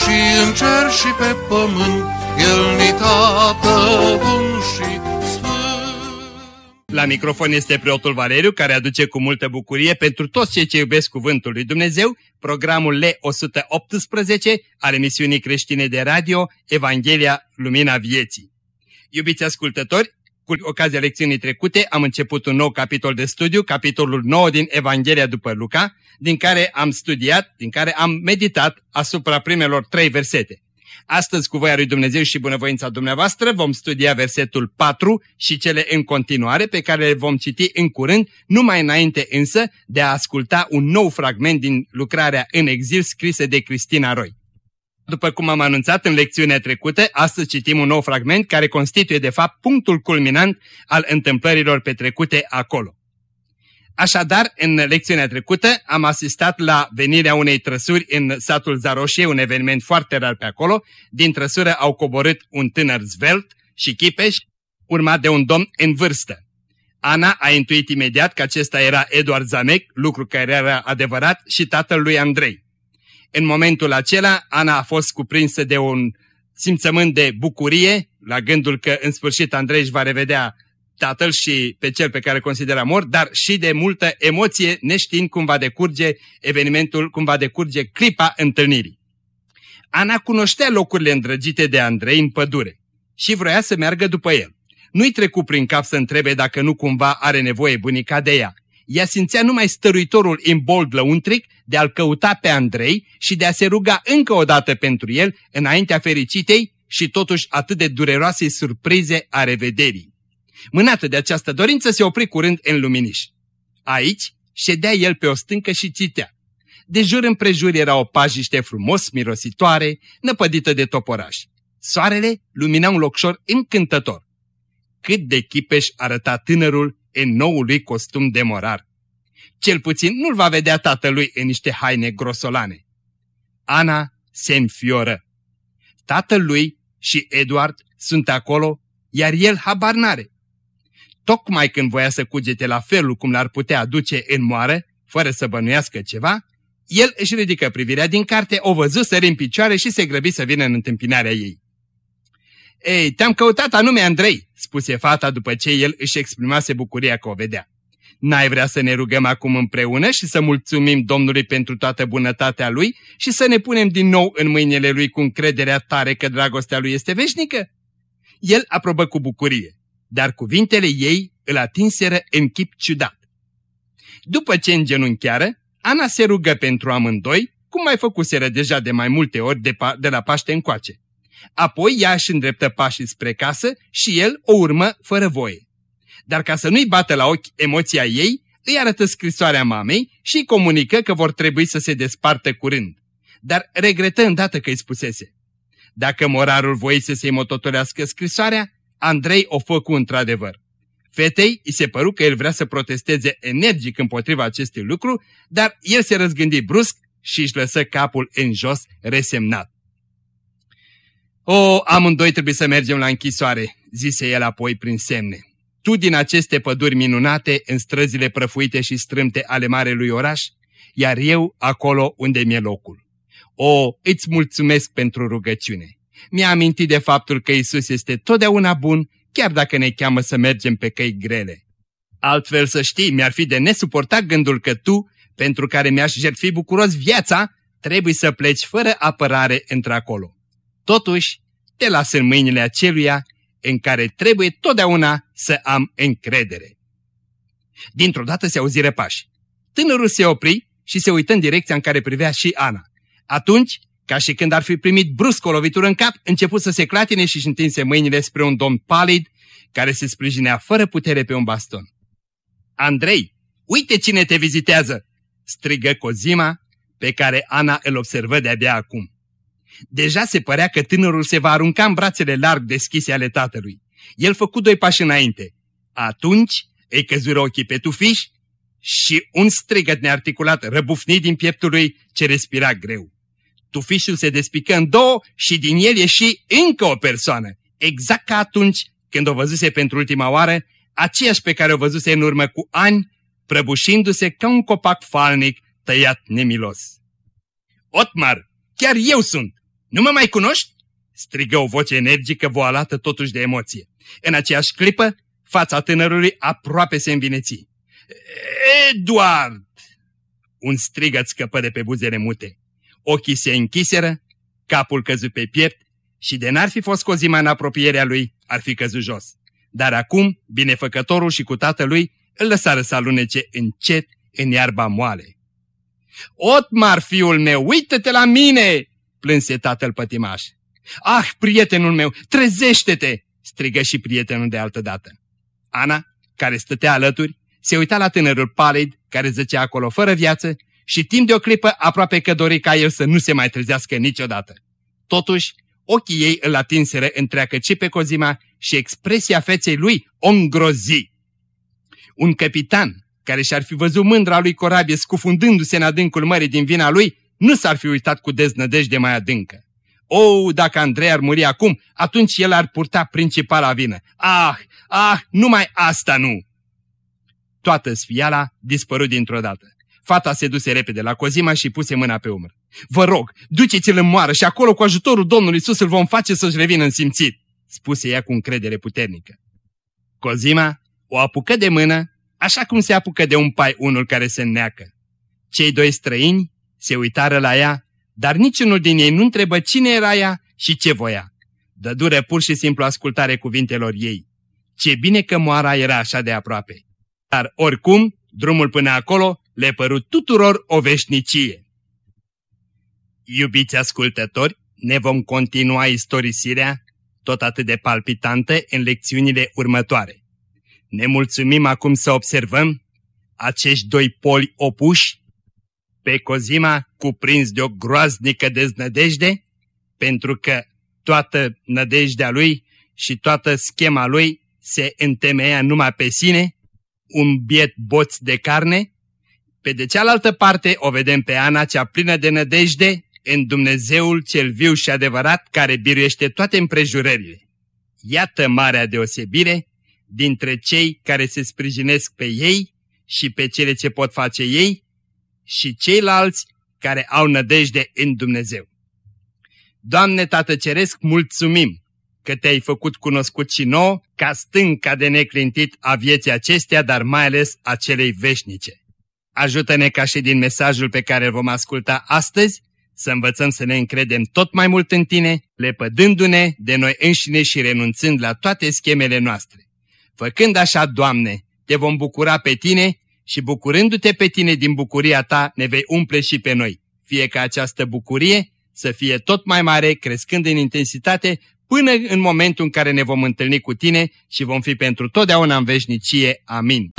și în cer și pe pământ, El ni tată bun și la microfon este preotul Valeriu, care aduce cu multă bucurie pentru toți cei ce iubesc Cuvântul lui Dumnezeu, programul L118 al emisiunii creștine de radio Evanghelia Lumina Vieții. Iubiți ascultători, cu ocazia lecțiunii trecute am început un nou capitol de studiu, capitolul 9 din Evanghelia după Luca, din care am studiat, din care am meditat asupra primelor trei versete. Astăzi, cu voia lui Dumnezeu și bunăvoința dumneavoastră, vom studia versetul 4 și cele în continuare, pe care le vom citi în curând, numai înainte însă de a asculta un nou fragment din lucrarea în exil scrisă de Cristina Roy. După cum am anunțat în lecțiunea trecută, astăzi citim un nou fragment care constituie de fapt punctul culminant al întâmplărilor petrecute acolo. Așadar, în lecțiunea trecută am asistat la venirea unei trăsuri în satul Zaroșie, un eveniment foarte rar pe acolo. Din trăsură au coborât un tânăr zvelt și chipeș, urmat de un domn în vârstă. Ana a intuit imediat că acesta era Eduard Zamec, lucru care era adevărat, și tatăl lui Andrei. În momentul acela, Ana a fost cuprinsă de un simțământ de bucurie, la gândul că în sfârșit Andrei își va revedea tatăl și pe cel pe care îl considera mort, dar și de multă emoție, neștiind cum va decurge evenimentul, cum va decurge clipa întâlnirii. Ana cunoștea locurile îndrăgite de Andrei în pădure și vroia să meargă după el. Nu-i trecu prin cap să întrebe dacă nu cumva are nevoie bunica de ea. Ea simțea numai stăruitorul imbold lăuntric de a-l căuta pe Andrei și de a se ruga încă o dată pentru el înaintea fericitei și totuși atât de dureroase surprize a revederii. Mânată de această dorință se opri curând în luminiș. Aici ședea el pe o stâncă și citea. De jur împrejur era o pajiște frumos mirositoare, năpădită de toporași. Soarele lumina un locșor încântător. Cât de chipeș arăta tânărul în noul lui costum de morar. Cel puțin nu-l va vedea tatălui în niște haine grosolane. Ana se înfioră. Tatălui și Eduard sunt acolo, iar el habar n-are tocmai când voia să cugete la felul cum l-ar putea aduce în moară, fără să bănuiască ceva, el își ridică privirea din carte, o văzut sări în picioare și se grăbi să vină în întâmpinarea ei. Ei, te-am căutat anume, Andrei," spuse fata după ce el își exprimase bucuria că o vedea. N-ai vrea să ne rugăm acum împreună și să mulțumim Domnului pentru toată bunătatea Lui și să ne punem din nou în mâinile Lui cu încrederea tare că dragostea Lui este veșnică? El aprobă cu bucurie dar cuvintele ei îl atinseră în chip ciudat. După ce îngenunchiară, Ana se rugă pentru amândoi, cum mai făcuseră deja de mai multe ori de, de la Paște încoace. Apoi ea își îndreptă pașii spre casă și el o urmă fără voie. Dar ca să nu-i bată la ochi emoția ei, îi arătă scrisoarea mamei și îi comunică că vor trebui să se despartă curând. Dar regretă îndată că îi spusese. Dacă morarul voise să-i mototolească scrisoarea, Andrei o făcu într-adevăr. Fetei îi se păru că el vrea să protesteze energic împotriva acestui lucru, dar el se răzgândi brusc și își lăsă capul în jos, resemnat. O, amândoi trebuie să mergem la închisoare, zise el apoi prin semne. Tu din aceste păduri minunate, în străzile prăfuite și strâmte ale marelui oraș, iar eu acolo unde mi-e locul. O, îți mulțumesc pentru rugăciune mi-a amintit de faptul că Isus este totdeauna bun, chiar dacă ne cheamă să mergem pe căi grele. Altfel să știi, mi-ar fi de nesuportat gândul că tu, pentru care mi-aș jertfi bucuros viața, trebuie să pleci fără apărare într-acolo. Totuși, te las în mâinile aceluia în care trebuie totdeauna să am încredere. Dintr-o dată se auziră pași. Tânărul se opri și se uită în direcția în care privea și Ana. Atunci ca și când ar fi primit brusc o lovitură în cap, început să se clatine și își întinse mâinile spre un domn palid care se sprijinea fără putere pe un baston. Andrei, uite cine te vizitează!" strigă Cozima, pe care Ana îl observă de-abia acum. Deja se părea că tânărul se va arunca în brațele larg deschise ale tatălui. El făcut doi pași înainte. Atunci îi căzură ochii pe tufiș și un strigăt nearticulat răbufni din pieptul lui ce respira greu. Tufișul se despică în două și din el ieși încă o persoană, exact ca atunci când o văzuse pentru ultima oară, aceeași pe care o văzuse în urmă cu ani, prăbușindu-se ca un copac falnic tăiat nemilos. Otmar, chiar eu sunt! Nu mă mai cunoști? strigă o voce energică voalată totuși de emoție. În aceeași clipă, fața tânărului aproape se învineți. Eduard! Un strigăt scăpă de pe buzele mute. Ochii se închiseră, capul căzut pe piept și de n-ar fi fost cozima în apropierea lui, ar fi căzut jos. Dar acum, binefăcătorul și cu tatălui îl lăsară să alunece încet în iarba moale. Otmar, fiul meu, uită-te la mine!" Plânse tatăl pătimaș. Ah, prietenul meu, trezește-te!" strigă și prietenul de altă dată. Ana, care stătea alături, se uita la tânărul palid, care zăcea acolo fără viață și timp de o clipă aproape că dori ca el să nu se mai trezească niciodată. Totuși, ochii ei îl atinseră întreagă ce pe Cozima și expresia feței lui o îngrozi. Un capitan care și-ar fi văzut mândra lui corabie scufundându-se în adâncul mării din vina lui, nu s-ar fi uitat cu deznădejde mai adâncă. O, oh, dacă Andrei ar muri acum, atunci el ar purta principala vină. Ah, ah, numai asta nu! Toată sfiala dispărut dintr-o dată. Fata se duse repede la Cozima și puse mâna pe umăr. Vă rog, duceți-l în moară și acolo cu ajutorul Domnului Iisus îl vom face să-și revină în simțit, spuse ea cu încredere puternică. Cozima o apucă de mână, așa cum se apucă de un pai unul care se înneacă. Cei doi străini se uitară la ea, dar niciunul din ei nu întrebă cine era ea și ce voia. Dădură pur și simplu ascultare cuvintelor ei. Ce bine că moara era așa de aproape. Dar oricum, drumul până acolo le părut tuturor o veșnicie. Iubiți ascultători, ne vom continua istorisirea, tot atât de palpitantă, în lecțiunile următoare. Ne mulțumim acum să observăm acești doi poli opuși, pe Cozima cuprins de o groaznică deznădejde, pentru că toată nădejdea lui și toată schema lui se întemeia numai pe sine, un biet boț de carne, pe de cealaltă parte o vedem pe Ana cea plină de nădejde în Dumnezeul cel viu și adevărat care biruiește toate împrejurările. Iată marea deosebire dintre cei care se sprijinesc pe ei și pe cele ce pot face ei și ceilalți care au nădejde în Dumnezeu. Doamne Tată Ceresc, mulțumim că te-ai făcut cunoscut și nouă ca stânca de neclintit a vieții acestea, dar mai ales a celei veșnice. Ajută-ne ca și din mesajul pe care îl vom asculta astăzi să învățăm să ne încredem tot mai mult în Tine, lepădându-ne de noi înșine și renunțând la toate schemele noastre. Făcând așa, Doamne, te vom bucura pe Tine și bucurându-te pe Tine din bucuria Ta ne vei umple și pe noi. Fie ca această bucurie să fie tot mai mare, crescând în intensitate, până în momentul în care ne vom întâlni cu Tine și vom fi pentru totdeauna în veșnicie. Amin.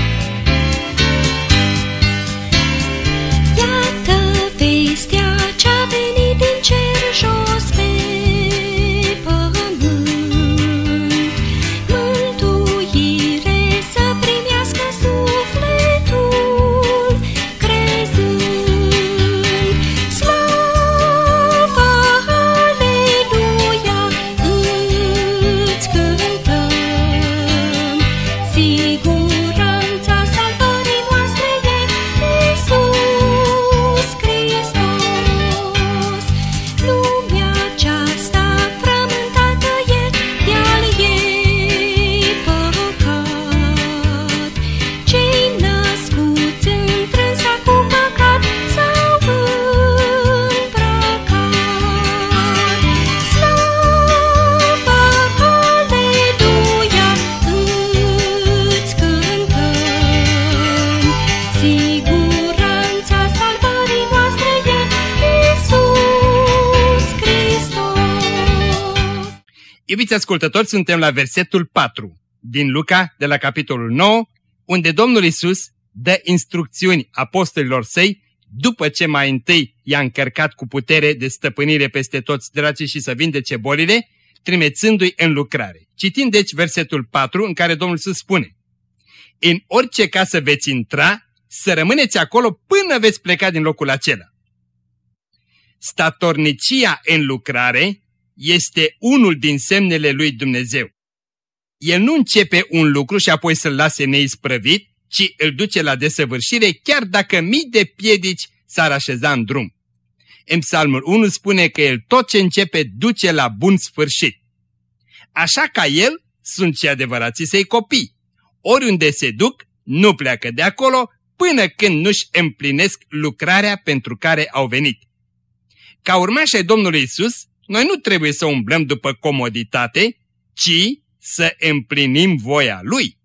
Iubiți ascultători, suntem la versetul 4 din Luca, de la capitolul 9, unde Domnul Isus dă instrucțiuni apostolilor săi după ce mai întâi i-a încărcat cu putere de stăpânire peste toți dracii și să vindece bolile, trimețându-i în lucrare. Citim deci versetul 4 în care Domnul Iisus spune În orice casă veți intra, să rămâneți acolo până veți pleca din locul acela. Statornicia în lucrare este unul din semnele lui Dumnezeu. El nu începe un lucru și apoi să-l lase neisprăvit, ci îl duce la desăvârșire chiar dacă mii de piedici s-ar așeza în drum. În psalmul 1 spune că el tot ce începe duce la bun sfârșit. Așa ca el sunt și adevărații săi copii. Oriunde se duc, nu pleacă de acolo până când nu-și împlinesc lucrarea pentru care au venit. Ca urmași ai Domnului Isus, noi nu trebuie să umblăm după comoditate, ci să împlinim voia Lui.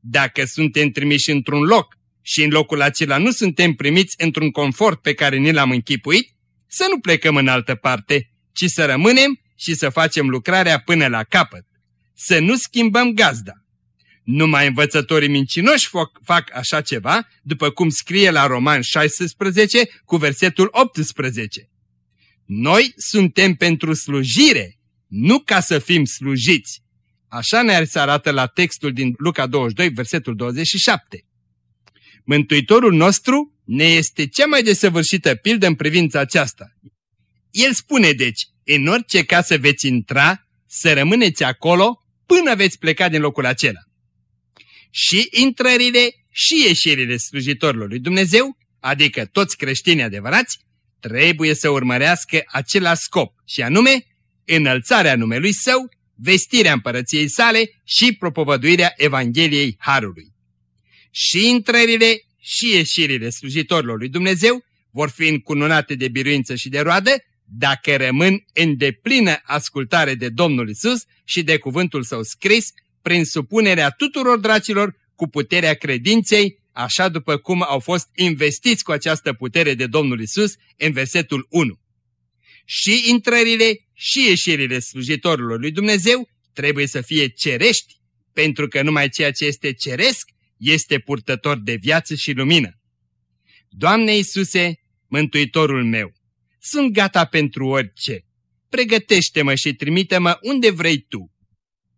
Dacă suntem trimiși într-un loc și în locul acela nu suntem primiți într-un confort pe care ni l-am închipuit, să nu plecăm în altă parte, ci să rămânem și să facem lucrarea până la capăt. Să nu schimbăm gazda. Numai învățătorii mincinoși fac așa ceva, după cum scrie la Roman 16 cu versetul 18. Noi suntem pentru slujire, nu ca să fim slujiți. Așa ne se arată la textul din Luca 22, versetul 27. Mântuitorul nostru ne este cea mai desăvârșită pildă în privința aceasta. El spune deci, în orice casă veți intra, să rămâneți acolo până veți pleca din locul acela. Și intrările și ieșirile slujitorilor lui Dumnezeu, adică toți creștinii adevărați, trebuie să urmărească același scop, și anume înălțarea numelui său, vestirea împărăției sale și propovăduirea Evangheliei Harului. Și intrările și ieșirile slujitorilor lui Dumnezeu vor fi încununate de biruință și de roadă dacă rămân în deplină ascultare de Domnul Isus și de cuvântul său scris prin supunerea tuturor dracilor cu puterea credinței așa după cum au fost investiți cu această putere de Domnul Isus în versetul 1. Și intrările și ieșirile slujitorilor lui Dumnezeu trebuie să fie cerești, pentru că numai ceea ce este ceresc este purtător de viață și lumină. Doamne Iisuse, Mântuitorul meu, sunt gata pentru orice. Pregătește-mă și trimite-mă unde vrei Tu.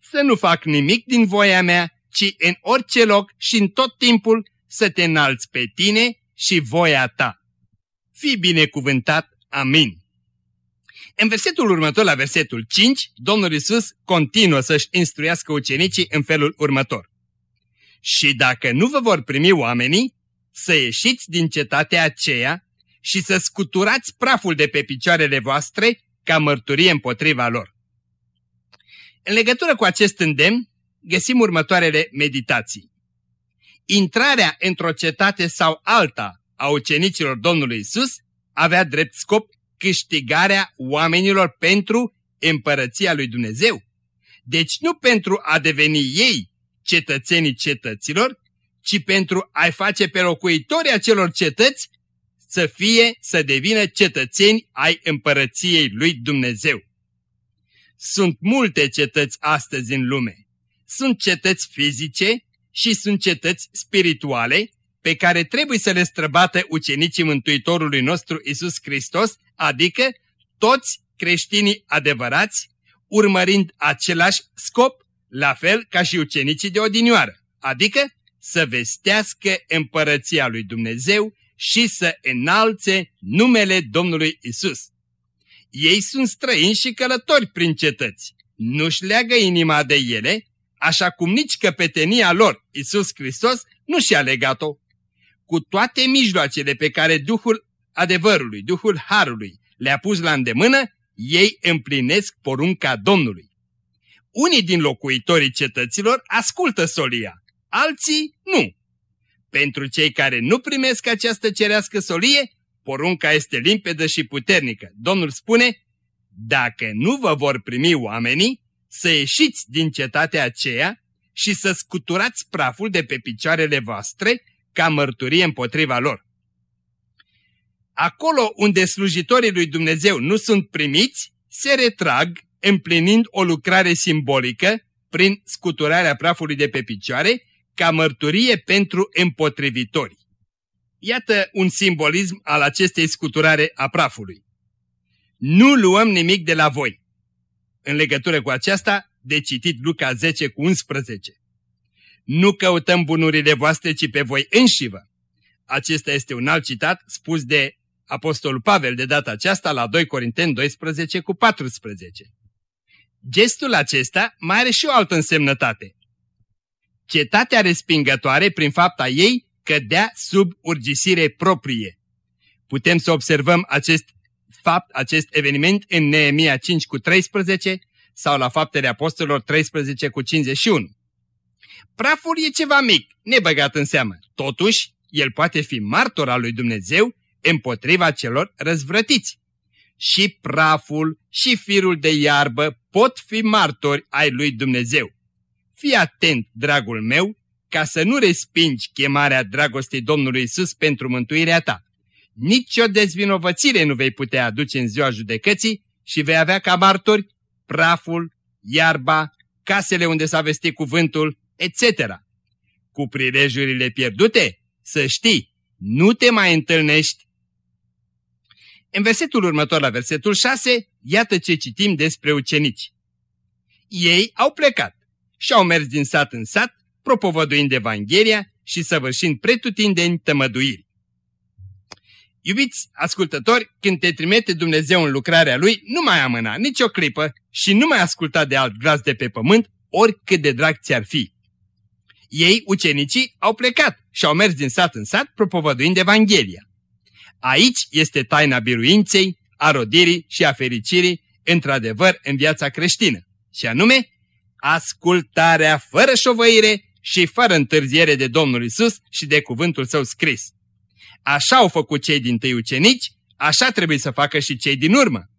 Să nu fac nimic din voia mea, ci în orice loc și în tot timpul să te înalți pe tine și voia ta. Fii binecuvântat. Amin. În versetul următor, la versetul 5, Domnul Isus continuă să-și instruiască ucenicii în felul următor. Și dacă nu vă vor primi oamenii, să ieșiți din cetatea aceea și să scuturați praful de pe picioarele voastre ca mărturie împotriva lor. În legătură cu acest îndemn, găsim următoarele meditații intrarea într-o cetate sau alta a ucenicilor Domnului Isus avea drept scop câștigarea oamenilor pentru împărăția lui Dumnezeu. Deci nu pentru a deveni ei cetățenii cetăților, ci pentru a-i face pe locuitorii acelor cetăți să fie, să devină cetățeni ai împărăției lui Dumnezeu. Sunt multe cetăți astăzi în lume. Sunt cetăți fizice, și sunt cetăți spirituale pe care trebuie să le străbată ucenicii Mântuitorului nostru Isus Hristos, adică toți creștinii adevărați, urmărind același scop, la fel ca și ucenicii de odinioară, adică să vestească împărăția lui Dumnezeu și să înalțe numele Domnului Isus. Ei sunt străini și călători prin cetăți, nu-și leagă inima de ele, așa cum nici căpetenia lor, Isus Hristos, nu și-a legat-o. Cu toate mijloacele pe care Duhul adevărului, Duhul Harului le-a pus la îndemână, ei împlinesc porunca Domnului. Unii din locuitorii cetăților ascultă solia, alții nu. Pentru cei care nu primesc această cerească solie, porunca este limpedă și puternică. Domnul spune, dacă nu vă vor primi oamenii, să ieșiți din cetatea aceea și să scuturați praful de pe picioarele voastre ca mărturie împotriva lor. Acolo unde slujitorii lui Dumnezeu nu sunt primiți, se retrag împlinind o lucrare simbolică prin scuturarea prafului de pe picioare ca mărturie pentru împotrivitori. Iată un simbolism al acestei scuturare a prafului. Nu luăm nimic de la voi. În legătură cu aceasta, de citit Luca 10 cu 11. Nu căutăm bunurile voastre, ci pe voi înșivă. Acesta este un alt citat spus de Apostolul Pavel de data aceasta la 2 Corinteni 12 cu 14. Gestul acesta mai are și o altă însemnătate. Cetatea respingătoare, prin fapta ei, cădea sub urgisire proprie. Putem să observăm acest fapt, acest eveniment în Neemia 5 cu 13 sau la faptele apostolilor 13 cu 51. Praful e ceva mic, nebăgat în seamă. Totuși, el poate fi martor al lui Dumnezeu împotriva celor răzvrătiți. Și praful și firul de iarbă pot fi martori ai lui Dumnezeu. Fii atent, dragul meu, ca să nu respingi chemarea dragostei Domnului Isus pentru mântuirea ta. Nici o dezvinovățire nu vei putea aduce în ziua judecății și vei avea ca martori praful, iarba, casele unde s-a vestit cuvântul, etc. Cu prilejurile pierdute, să știi, nu te mai întâlnești. În versetul următor, la versetul 6, iată ce citim despre ucenici. Ei au plecat și au mers din sat în sat, propovăduind Evanghelia și săvârșind pretutindeni tămăduiri. Iubiți ascultători, când te trimite Dumnezeu în lucrarea Lui, nu mai amâna nicio clipă și nu mai asculta de alt glas de pe pământ, oricât de drag ți-ar fi. Ei, ucenicii, au plecat și au mers din sat în sat propovăduind Evanghelia. Aici este taina biruinței, a rodirii și a fericirii, într-adevăr, în viața creștină, și anume, ascultarea fără șovăire și fără întârziere de Domnul Isus și de cuvântul său scris. Așa au făcut cei din tăi ucenici, așa trebuie să facă și cei din urmă.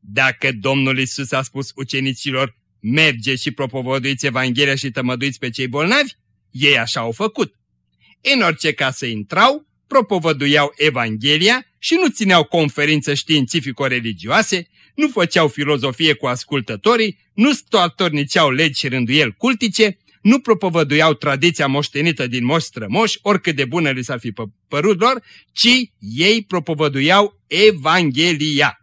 Dacă Domnul Isus a spus ucenicilor, merge și propovăduiți Evanghelia și tămăduiți pe cei bolnavi, ei așa au făcut. În orice casă intrau, propovăduiau Evanghelia și nu țineau conferințe științifico-religioase, nu făceau filozofie cu ascultătorii, nu statorniceau legi și rânduieli cultice, nu propovăduiau tradiția moștenită din moși strămoși, oricât de bună li s-ar fi părut lor, ci ei propovăduiau Evanghelia.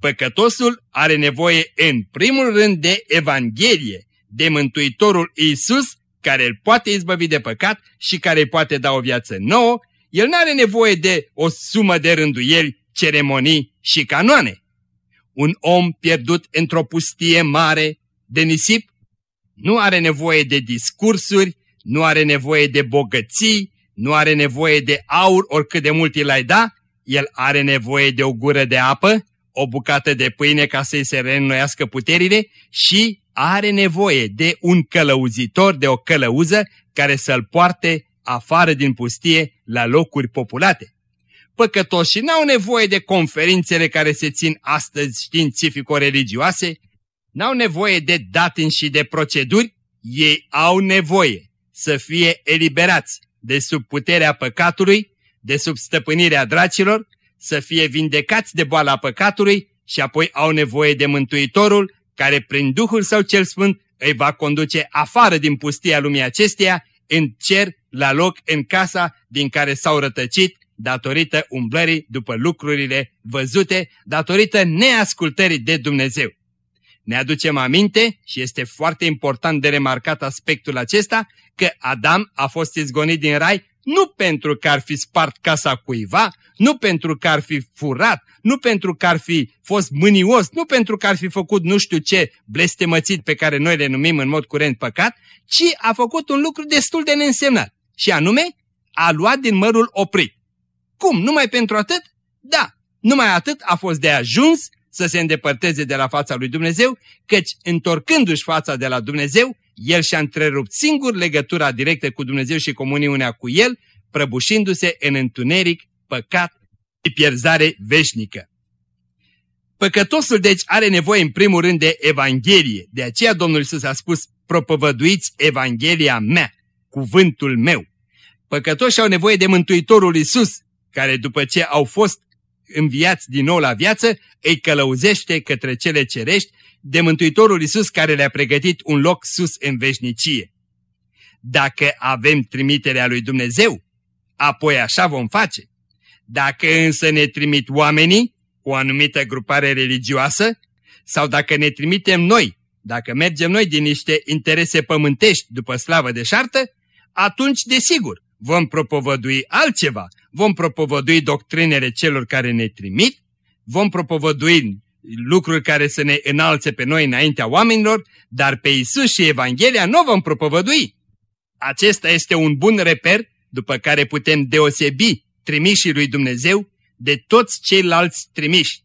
Păcătosul are nevoie în primul rând de Evanghelie, de Mântuitorul Iisus, care îl poate izbăvi de păcat și care îi poate da o viață nouă, el nu are nevoie de o sumă de rânduieli, ceremonii și canoane. Un om pierdut într-o pustie mare de nisip nu are nevoie de discursuri, nu are nevoie de bogății, nu are nevoie de aur oricât de mult îl ai da, el are nevoie de o gură de apă, o bucată de pâine ca să-i se reînnoiască puterile și are nevoie de un călăuzitor, de o călăuză care să-l poarte afară din pustie la locuri populate. Păcătoșii n-au nevoie de conferințele care se țin astăzi științifico-religioase, n-au nevoie de datini și de proceduri, ei au nevoie să fie eliberați de sub puterea păcatului, de sub stăpânirea dracilor, să fie vindecați de boala păcatului și apoi au nevoie de Mântuitorul care prin Duhul Său cel Sfânt îi va conduce afară din pustia lumii acesteia, în cer, la loc, în casa din care s-au rătăcit, datorită umblării după lucrurile văzute, datorită neascultării de Dumnezeu. Ne aducem aminte, și este foarte important de remarcat aspectul acesta, că Adam a fost izgonit din rai nu pentru că ar fi spart casa cuiva, nu pentru că ar fi furat, nu pentru că ar fi fost mânios, nu pentru că ar fi făcut nu știu ce blestemățit pe care noi le numim în mod curent păcat, ci a făcut un lucru destul de neînsemnat. Și anume, a luat din mărul oprit. Cum? Numai pentru atât? Da, numai atât a fost de ajuns să se îndepărteze de la fața lui Dumnezeu, căci întorcându-și fața de la Dumnezeu, el și-a întrerupt singur legătura directă cu Dumnezeu și comuniunea cu el, prăbușindu-se în întuneric, păcat și pierzare veșnică. Păcătosul deci are nevoie în primul rând de Evanghelie, de aceea Domnul Iisus a spus, propovăduiți Evanghelia mea, cuvântul meu. Păcătoșii au nevoie de Mântuitorul Iisus, care după ce au fost înviați din nou la viață, îi călăuzește către cele cerești de Mântuitorul Iisus care le-a pregătit un loc sus în veșnicie. Dacă avem trimiterea lui Dumnezeu, apoi așa vom face. Dacă însă ne trimit oamenii, o anumită grupare religioasă, sau dacă ne trimitem noi, dacă mergem noi din niște interese pământești după slavă de șartă, atunci, desigur, vom propovădui altceva, vom propovădui doctrinele celor care ne trimit, vom propovădui lucruri care să ne înalțe pe noi înaintea oamenilor, dar pe Isus și Evanghelia nu vom propovădui. Acesta este un bun reper după care putem deosebi trimișii lui Dumnezeu de toți ceilalți trimiși.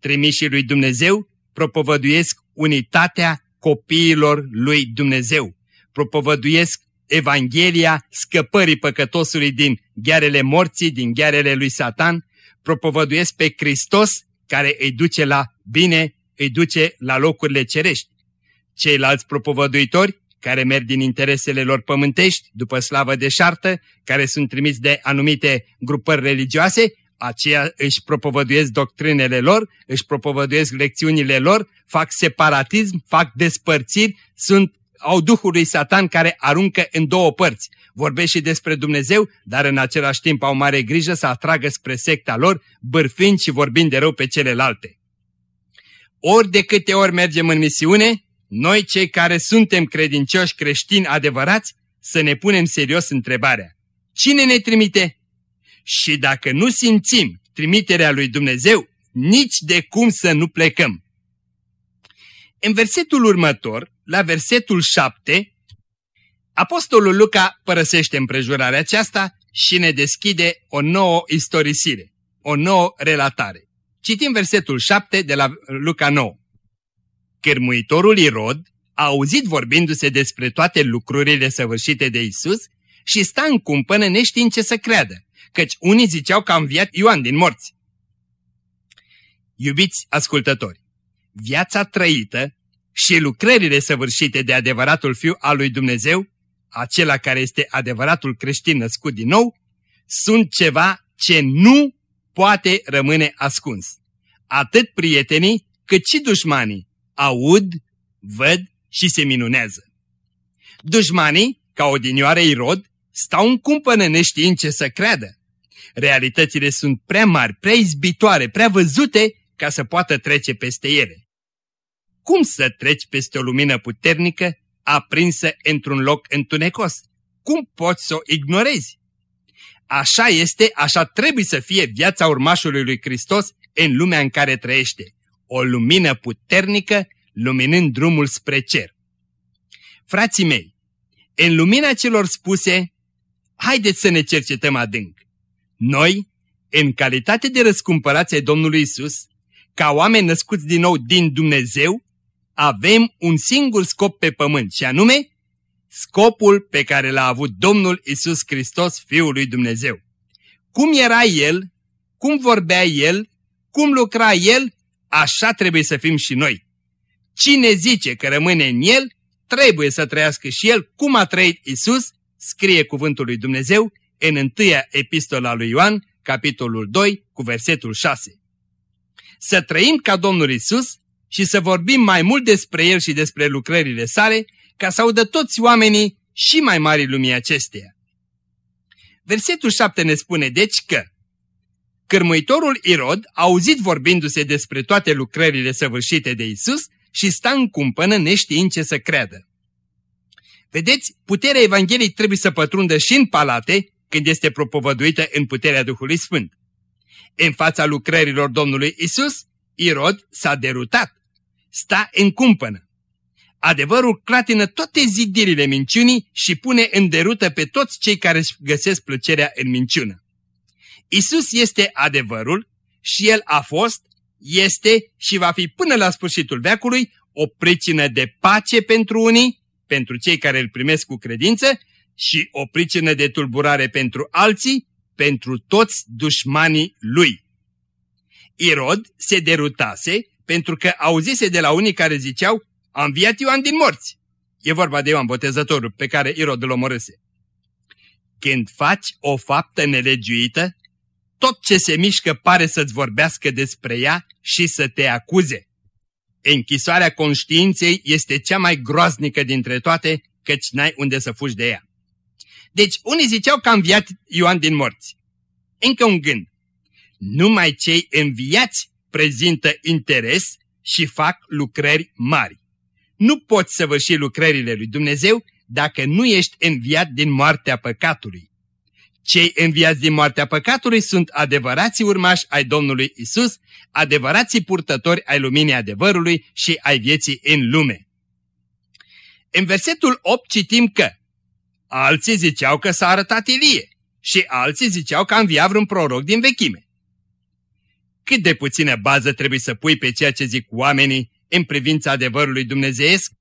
Trimișii lui Dumnezeu propovăduiesc unitatea copiilor lui Dumnezeu. Propovăduiesc Evanghelia scăpării păcătosului din ghearele morții, din ghearele lui Satan, propovăduiesc pe Hristos care îi duce la bine, îi duce la locurile cerești. Ceilalți propovăduitori, care merg din interesele lor pământești, după slavă de șartă, care sunt trimiți de anumite grupări religioase, aceia își propovăduiesc doctrinele lor, își propovăduiesc lecțiunile lor, fac separatism, fac despărțiri, sunt, au Duhul lui Satan care aruncă în două părți. Vorbește și despre Dumnezeu, dar în același timp au mare grijă să atragă spre secta lor, bârfind și vorbind de rău pe celelalte. Ori de câte ori mergem în misiune, noi cei care suntem credincioși creștini adevărați, să ne punem serios întrebarea. Cine ne trimite? Și dacă nu simțim trimiterea lui Dumnezeu, nici de cum să nu plecăm. În versetul următor, la versetul 7, Apostolul Luca părăsește împrejurarea aceasta și ne deschide o nouă istorisire, o nouă relatare. Citim versetul 7 de la Luca 9. Cârmuitorul Irod a auzit vorbindu-se despre toate lucrurile săvârșite de Isus și sta în cumpănă neștiind ce să creadă, căci unii ziceau că a înviat Ioan din morți. Iubiți ascultători, viața trăită și lucrările săvârșite de adevăratul Fiu al lui Dumnezeu, acela care este adevăratul creștin născut din nou, sunt ceva ce nu poate rămâne ascuns. Atât prietenii cât și dușmanii aud, văd și se minunează. Dușmanii, ca odinioare Irod, stau în cumpănă neștiind ce să creadă. Realitățile sunt prea mari, prea izbitoare, prea văzute ca să poată trece peste ele. Cum să treci peste o lumină puternică aprinsă într-un loc întunecos? Cum poți să o ignorezi? Așa este, așa trebuie să fie viața urmașului lui Hristos în lumea în care trăiește. O lumină puternică luminând drumul spre cer. Frații mei, în lumina celor spuse, haideți să ne cercetăm adânc. Noi, în calitate de răscumpărați ai Domnului Isus, ca oameni născuți din nou din Dumnezeu, avem un singur scop pe pământ și anume scopul pe care l-a avut Domnul Isus Hristos, Fiul lui Dumnezeu. Cum era El, cum vorbea El, cum lucra El, așa trebuie să fim și noi. Cine zice că rămâne în El, trebuie să trăiască și El cum a trăit Isus, scrie cuvântul lui Dumnezeu în întâia epistola lui Ioan, capitolul 2, cu versetul 6. Să trăim ca Domnul Isus și să vorbim mai mult despre El și despre lucrările sale, ca să audă toți oamenii și mai mari lumii acesteia. Versetul 7 ne spune deci că Cărmuitorul Irod a auzit vorbindu-se despre toate lucrările săvârșite de Isus și sta în cumpănă neștiind ce să creadă. Vedeți, puterea Evangheliei trebuie să pătrundă și în palate când este propovăduită în puterea Duhului Sfânt. În fața lucrărilor Domnului Isus, Irod s-a derutat. Sta în cumpănă. Adevărul clatină toate zidirile minciunii și pune în derută pe toți cei care își găsesc plăcerea în minciună. Isus este adevărul și El a fost, este și va fi până la sfârșitul veacului o pricină de pace pentru unii, pentru cei care îl primesc cu credință, și o pricină de tulburare pentru alții, pentru toți dușmanii lui. Irod se derutase pentru că auzise de la unii care ziceau, a înviat Ioan din morți. E vorba de Ioan Botezătorul pe care Irod îl omorâse. Când faci o faptă nelegiuită, tot ce se mișcă pare să-ți vorbească despre ea și să te acuze. Închisoarea conștiinței este cea mai groaznică dintre toate, căci n-ai unde să fugi de ea. Deci unii ziceau că a înviat Ioan din morți. Încă un gând. Numai cei înviați prezintă interes și fac lucrări mari. Nu poți săvârși lucrările lui Dumnezeu dacă nu ești înviat din moartea păcatului. Cei înviați din moartea păcatului sunt adevărații urmași ai Domnului Isus, adevărații purtători ai luminii adevărului și ai vieții în lume. În versetul 8 citim că alții ziceau că s-a arătat Ilie și alții ziceau că a înviat vreun proroc din vechime. Cât de puțină bază trebuie să pui pe ceea ce zic oamenii în privința adevărului dumnezeiesc,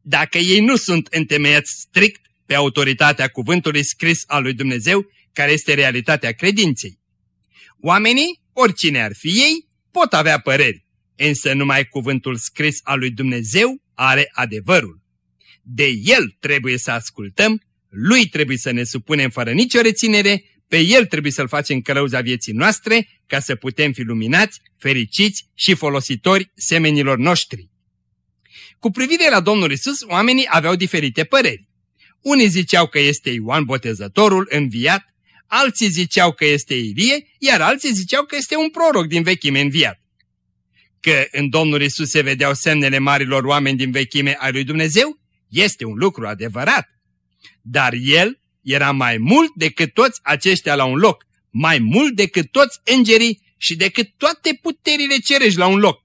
dacă ei nu sunt întemeiați strict pe autoritatea cuvântului scris al lui Dumnezeu, care este realitatea credinței. Oamenii, oricine ar fi ei, pot avea păreri, însă numai cuvântul scris al lui Dumnezeu are adevărul. De el trebuie să ascultăm, lui trebuie să ne supunem fără nicio reținere, pe el trebuie să-l facem călăuza vieții noastre ca să putem fi luminați, fericiți și folositori semenilor noștri. Cu privire la Domnul Isus, oamenii aveau diferite păreri. Unii ziceau că este Ioan Botezătorul înviat, alții ziceau că este Ilie, iar alții ziceau că este un proroc din vechime înviat. Că în Domnul Isus se vedeau semnele marilor oameni din vechime ai lui Dumnezeu, este un lucru adevărat. Dar el era mai mult decât toți aceștia la un loc, mai mult decât toți îngerii și decât toate puterile cerești la un loc.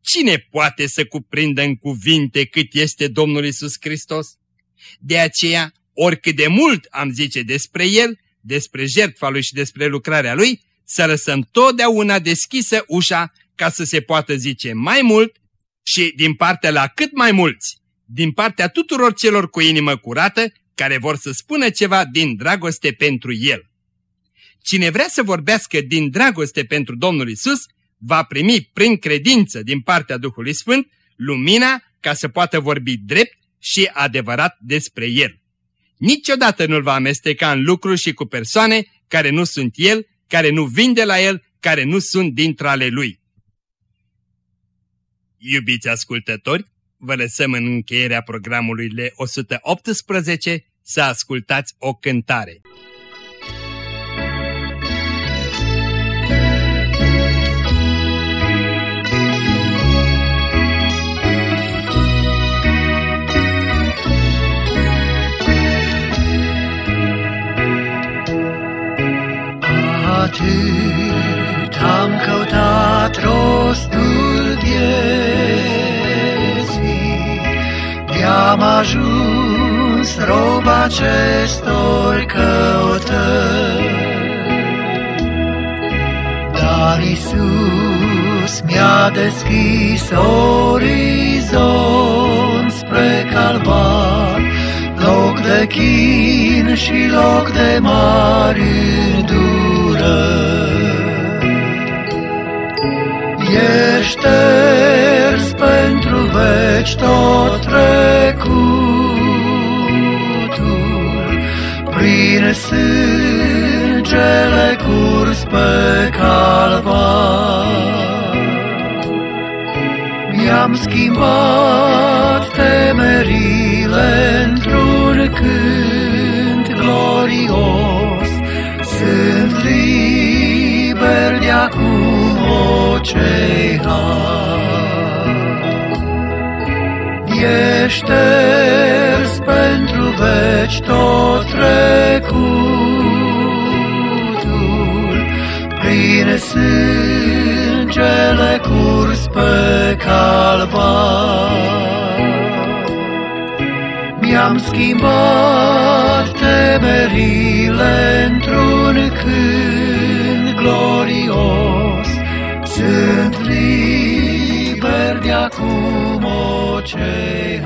Cine poate să cuprindă în cuvinte cât este Domnul Isus Hristos? De aceea, oricât de mult am zice despre El, despre jertfa Lui și despre lucrarea Lui, să lăsăm totdeauna deschisă ușa ca să se poată zice mai mult și din partea la cât mai mulți, din partea tuturor celor cu inimă curată, care vor să spună ceva din dragoste pentru El. Cine vrea să vorbească din dragoste pentru Domnul Isus, va primi prin credință din partea Duhului Sfânt lumina ca să poată vorbi drept și adevărat despre El. Niciodată nu-L va amesteca în lucruri și cu persoane care nu sunt El, care nu vin de la El, care nu sunt dintre ale Lui. Iubiți ascultători, vă lăsăm în încheierea programului L118 să ascultați o cântare. Atât am căutat rostul vieții, de-am ajuns rob acestor căutări. Dar Iisus mi-a deschis orizont spre calvar, loc de chin și loc de mari E șters pentru veci tot trecutul, prin sângele curs pe calvar. Mi-am schimbat temerile într-un cânt glorios, sunt liber de acum ce Ești șters pentru veci tot trecutul, prin sângele curs pe calvar. Mi-am schimbat temerile într-un cânt glorios, sunt liber de acum o ce